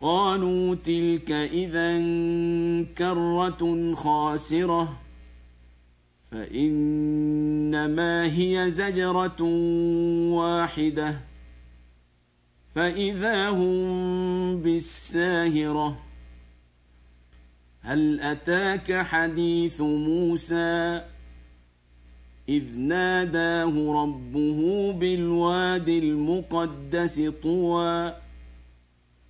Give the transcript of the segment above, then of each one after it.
قالوا تلك إذا كرة خاسرة فإنما هي زجرة واحدة فإذا هم بالساهرة. هل أتاك حديث موسى؟ إذ ناداه ربه بالواد المقدس طوى.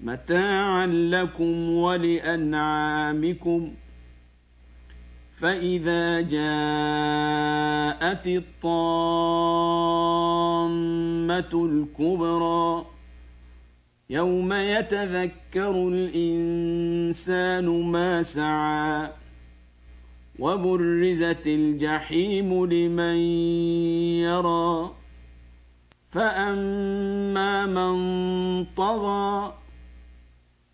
متاعا لكم ولأنعامكم. فإذا جاءت الطامة الكبرى يوم يتذكر الإنسان ما سعى وبرزت الجحيم لمن يرى. فأما من طغى